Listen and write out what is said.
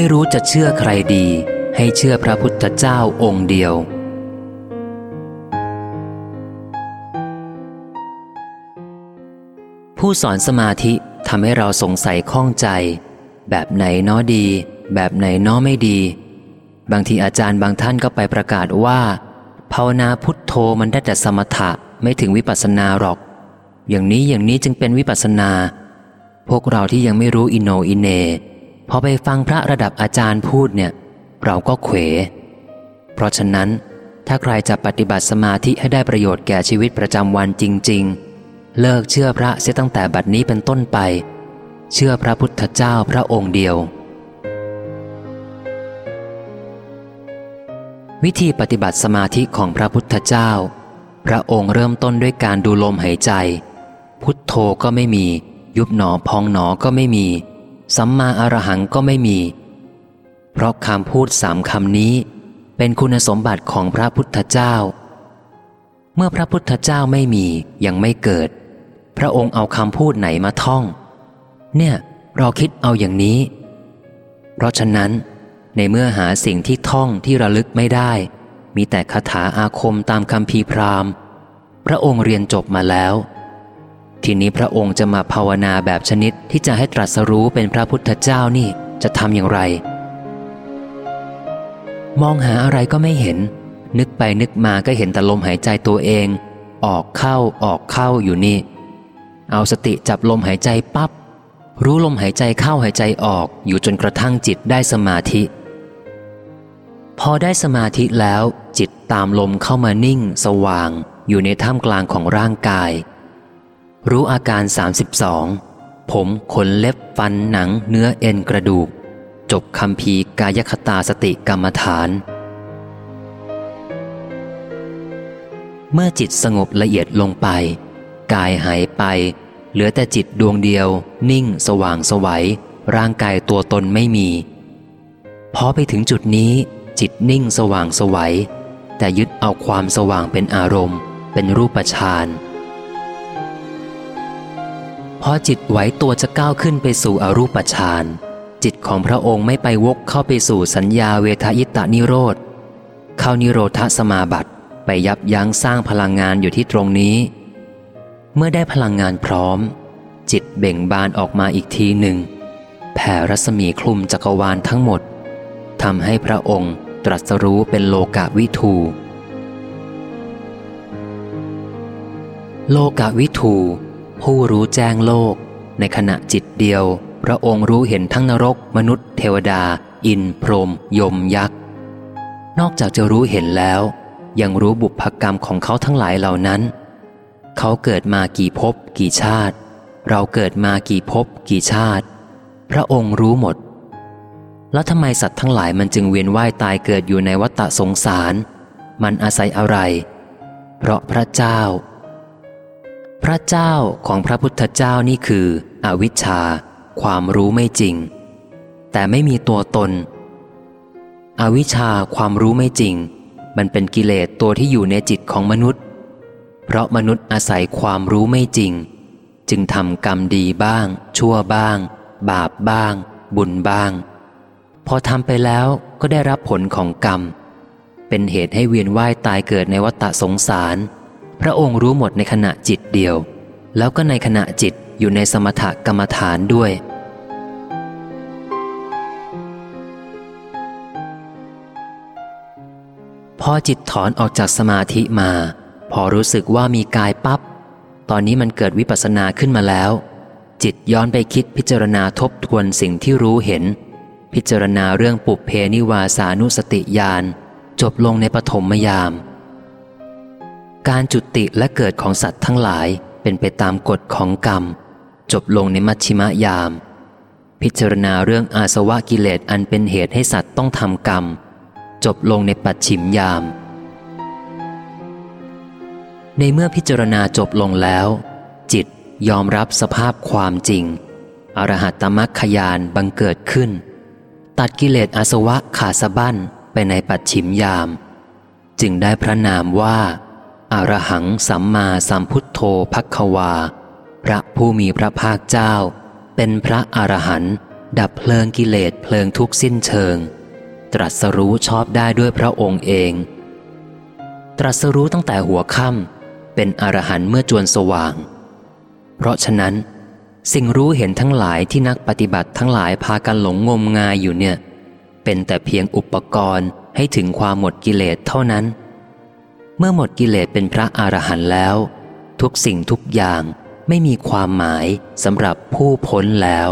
ไม่รู้จะเชื่อใครดี ให้เชื่อพระพุทธเจ้าองค์เดียว ผู้สอนสมาธิทำให้เราสงสัยข้องใจ แบบไหนน้อดี แบบไหนน้อไม่ดี บางทีอาจารย์บางท่านก็ไปประกาศว่าภาวนาพุทโธมันได้แต่สมถะไม่ถึงวิปัสสนาหรอก อย่างนี้อย่างนี้จึงเป็นวิปัสสนา พวกเราที่ยังไม่รู้อินโนอินเน พอไปฟังพระระดับอาจารย์พูดเนี่ย เราก็เขว เพราะฉะนั้น ถ้าใครจะปฏิบัติสมาธิให้ได้ประโยชน์แก่ชีวิตประจำวันจริง ๆ เลิกเชื่อพระเสียตั้งแต่บัดนี้เป็นต้นไป เชื่อพระพุทธเจ้าพระองค์เดียว วิธีปฏิบัติสมาธิของพระพุทธเจ้า พระองค์เริ่มต้นด้วยการดูลมหายใจ พุทโธก็ไม่มี ยุบหนอพองหนอก็ไม่มี สัมมาอรหังก็ไม่มี เพราะคำพูดสามคำนี้ เป็นคุณสมบัติของพระพุทธเจ้า เมื่อพระพุทธเจ้าไม่มียังไม่เกิด พระองค์เอาคำพูดไหนมาท่อง เนี่ยเราคิดเอาอย่างนี้ เพราะฉะนั้น ในเมื่อหาสิ่งที่ท่องที่ระลึกไม่ได้ มีแต่คาถาอาคมตามคำพีพราหมณ์ พระองค์เรียนจบมาแล้ว ทีนี้พระองค์จะมาภาวนาแบบชนิดที่จะให้ตรัสรู้เป็นพระพุทธเจ้านี่จะทำอย่างไร มองหาอะไรก็ไม่เห็น นึกไปนึกมาก็เห็นแต่ลมหายใจตัวเอง ออกเข้าออกเข้าอยู่นี่ เอาสติจับลมหายใจปับ๊บรู้ลมหายใจเข้าหายใจออกอยู่จนกระทั่งจิตได้สมาธิ พอได้สมาธิแล้ว จิตตามลมเข้ามานิ่ง สว่าง อยู่ในท่ามกลางของร่างกาย รู้อาการ 32 ผมขนเล็บฟันหนังเนื้อเอ็นกระดูก จบคำพีกายคตาสติกรรมฐาน เมื่อจิตสงบละเอียดลงไป กายหายไป เหลือแต่จิตดวงเดียว นิ่ง สว่างสวัยร่างกายตัวตนไม่มีพอไปถึงจุดนี้ จิตนิ่งสว่างสวัยแต่ยึดเอาความสว่างเป็นอารมณ์ เป็นรูปฌาน อจิตไหวตัวจะก้าวขึ้นไปสู่อรูปฌานจิตของพระองค์ไม่ไปวกเข้าไปสู่สัญญาเวทายตานิโรธ เข้านิโรธสมาบัติไปยับยั้งสร้างพลังงานอยู่ที่ตรงนี้ เมื่อได้พลังงานพร้อม จิตเบ่งบานออกมาอีกทีหนึ่ง แผ่รัศมีคลุมจักรวาลทั้งหมดทำให้พระองค์ตรัสรู้เป็นโลกาวิทูโลกาวิทู ผู้รู้แจ้งโลก ในขณะจิตเดียว พระองค์รู้เห็นทั้งนรก มนุษย์ เทวดา อินพรหมยมยักษ์ นอกจากจะรู้เห็นแล้ว ยังรู้บุพกรรมของเขาทั้งหลายเหล่านั้น เขาเกิดมากี่ภพกี่ชาติ เราเกิดมากี่ภพกี่ชาติ พระองค์รู้หมด แล้วทำไมสัตว์ทั้งหลายมันจึงเวียนว่ายตายเกิดอยู่ในวัฏสงสาร มันอาศัยอะไร เพราะพระเจ้า พระเจ้าของพระพุทธเจ้านี่คือ อวิชชา ความรู้ไม่จริง แต่ไม่มีตัวตน อวิชชาความรู้ไม่จริง มันเป็นกิเลสตัวที่อยู่ในจิตของมนุษย์ เพราะมนุษย์อาศัยความรู้ไม่จริง จึงทำกรรมดีบ้าง ชั่วบ้าง บาปบ้าง บุญบ้าง พอทำไปแล้วก็ได้รับผลของกรรม เป็นเหตุให้เวียนว่ายตายเกิดในวัฏสงสาร พระองค์รู้หมดในขณะจิตเดียว แล้วก็ในขณะจิตอยู่ในสมถกรรมฐานด้วย พอจิตถอนออกจากสมาธิมา พอรู้สึกว่ามีกายปับ๊บตอนนี้มันเกิดวิปัสสนาขึ้นมาแล้ว จิตย้อนไปคิดพิจารณาทบทวนสิ่งที่รู้เห็น พิจารณาเรื่องปุเพนิวาสานุสติญาณจบลงในปฐมยาม การจุติและเกิดของสัตว์ทั้งหลายเป็นไปตามกฎของกรรม จบลงในมัชชิมยาม พิจารณาเรื่องอาสวะกิเลสอันเป็นเหตุให้สัตว์ต้องทำกรรม จบลงในปัจฉิมยาม ในเมื่อพิจารณาจบลงแล้ว จิตยอมรับสภาพความจริง อรหัตตมัคคยานบังเกิดขึ้น ตัดกิเลสอาสวะขาสะบั้นไปในปัจฉิมยาม จึงได้พระนามว่า อรหังสัมมาสัมพุทโธพักวา พระผู้มีพระภาคเจ้า เป็นพระอรหันต์ดับเพลิงกิเลสเพลิงทุกสิ้นเชิง ตรัสรู้ชอบได้ด้วยพระองค์เอง ตรัสรู้ตั้งแต่หัวค่ำเป็นอรหันต์เมื่อจวนสว่าง เพราะฉะนั้น สิ่งรู้เห็นทั้งหลายที่นักปฏิบัติทั้งหลายพากันหลงงมงายอยู่เนี่ย เป็นแต่เพียงอุปกรณ์ให้ถึงความหมดกิเลสเท่านั้น เมื่อหมดกิเลสเป็นพระอรหันต์แล้ว ทุกสิ่งทุกอย่างไม่มีความหมายสำหรับผู้พ้นแล้ว